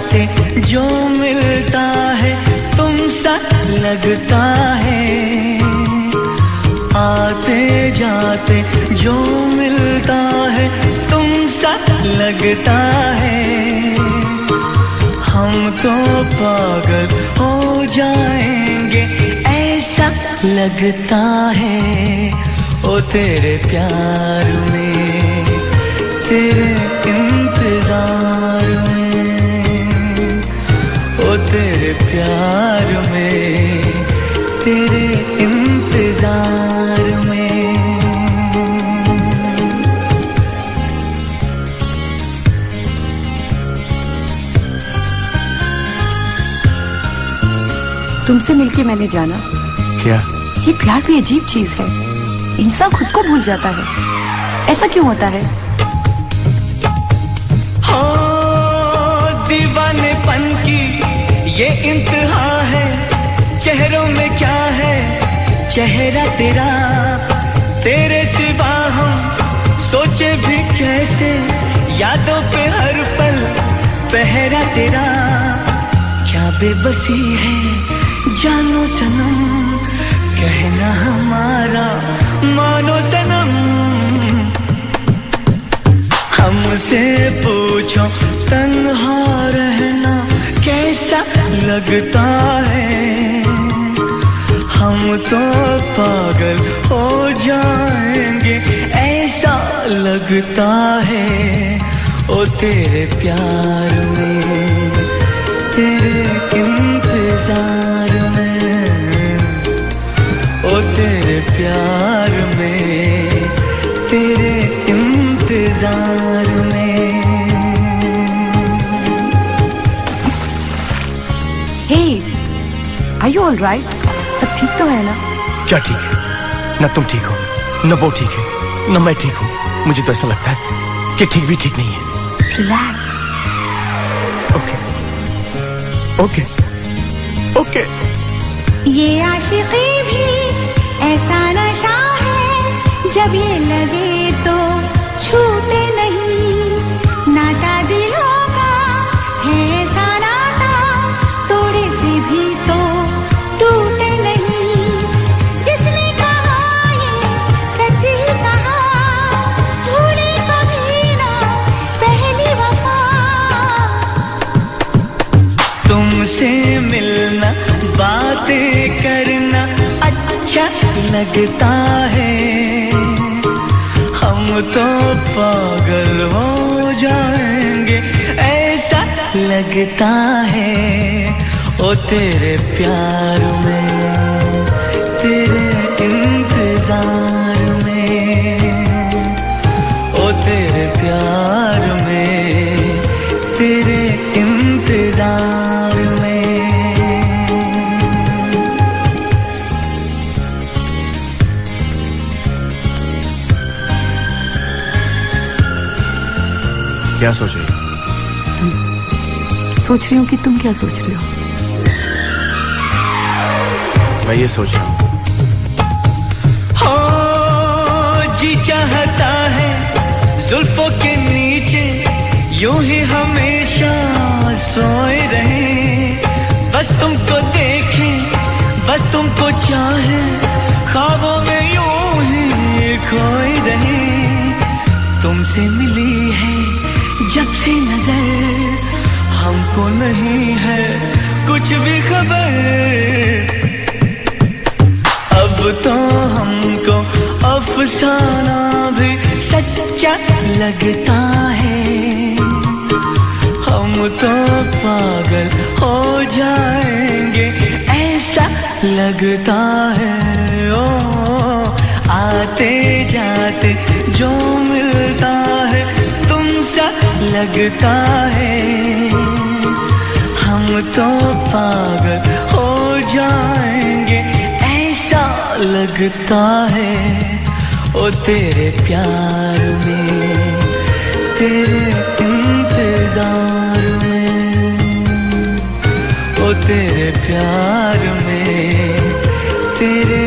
जाते जो मिलता है तुम सा लगता है। आते जाते जो मिलता है तुम सा लगता है। हम तो पागल हो जाएँगे, ऐसा लगता है। ओ तेरे प्यार में, तेरे तुमसे मिलके मैंने जाना। क्या? ये प्यार भी अजीब चीज़ है। इंसान खुद को भूल जाता है। ऐसा क्यों होता है? हो दीवानेपन की ये इंतहा है। चेहरों में क्या है? चेहरा तेरा तेरे सिवा हम सोचे भी कैसे? यादों पे हर पल पहरा तेरा। क्या बेबसी है? जानो सनम, कहना हमारा मानो सनम। हमसे पूछो, तन्हा रहना कैसा लगता है? हम तो पागल हो जाएँगे, ऐसा लगता है। ओ तेरे प्यार में, तेरे इंतज़ार प्यार में तेरे इंतज़ार में। हे आर यू सब ठीक तो है ना? क्या ठीक है? न तुम ठीक हो न वो ठीक है न मैं ठीक हूँ। मुझे तो ऐसा लगता है कि ठीक भी ठीक नहीं है। रिलैक्स ओके ओके ओके ये आशिकी भी ऐसा नशा है जब ये लगे तो छूटे नहीं। लगता है। हम तो पागल हो जाएँगे, ऐसा लगता है। ओ तेरे प्यार में, तेरे क्या सोच रही हो? सोच रही हूँ कि तुम क्या सोच रहे हो? मैं ये सोच रहा हूँ। हो जी चाहता है जुल्फों के नीचे यूँ ही हमेशा सोए रहे। बस तुमको देखे बस तुमको चाहे ख्वाबों में यूँ ही खोए रहे। तुमसे मिली से नज़र हमको नहीं है कुछ भी खबर। अब तो हमको अफसाना भी सच्चा लगता है। हम तो पागल हो जाएँगे, ऐसा लगता है। ओ, आते जाते जो लगता है हम तो पागल हो जाएँगे। ऐसा लगता है, ओ तेरे प्यार में, तेरे इंतज़ार में, ओ तेरे प्यार में, तेरे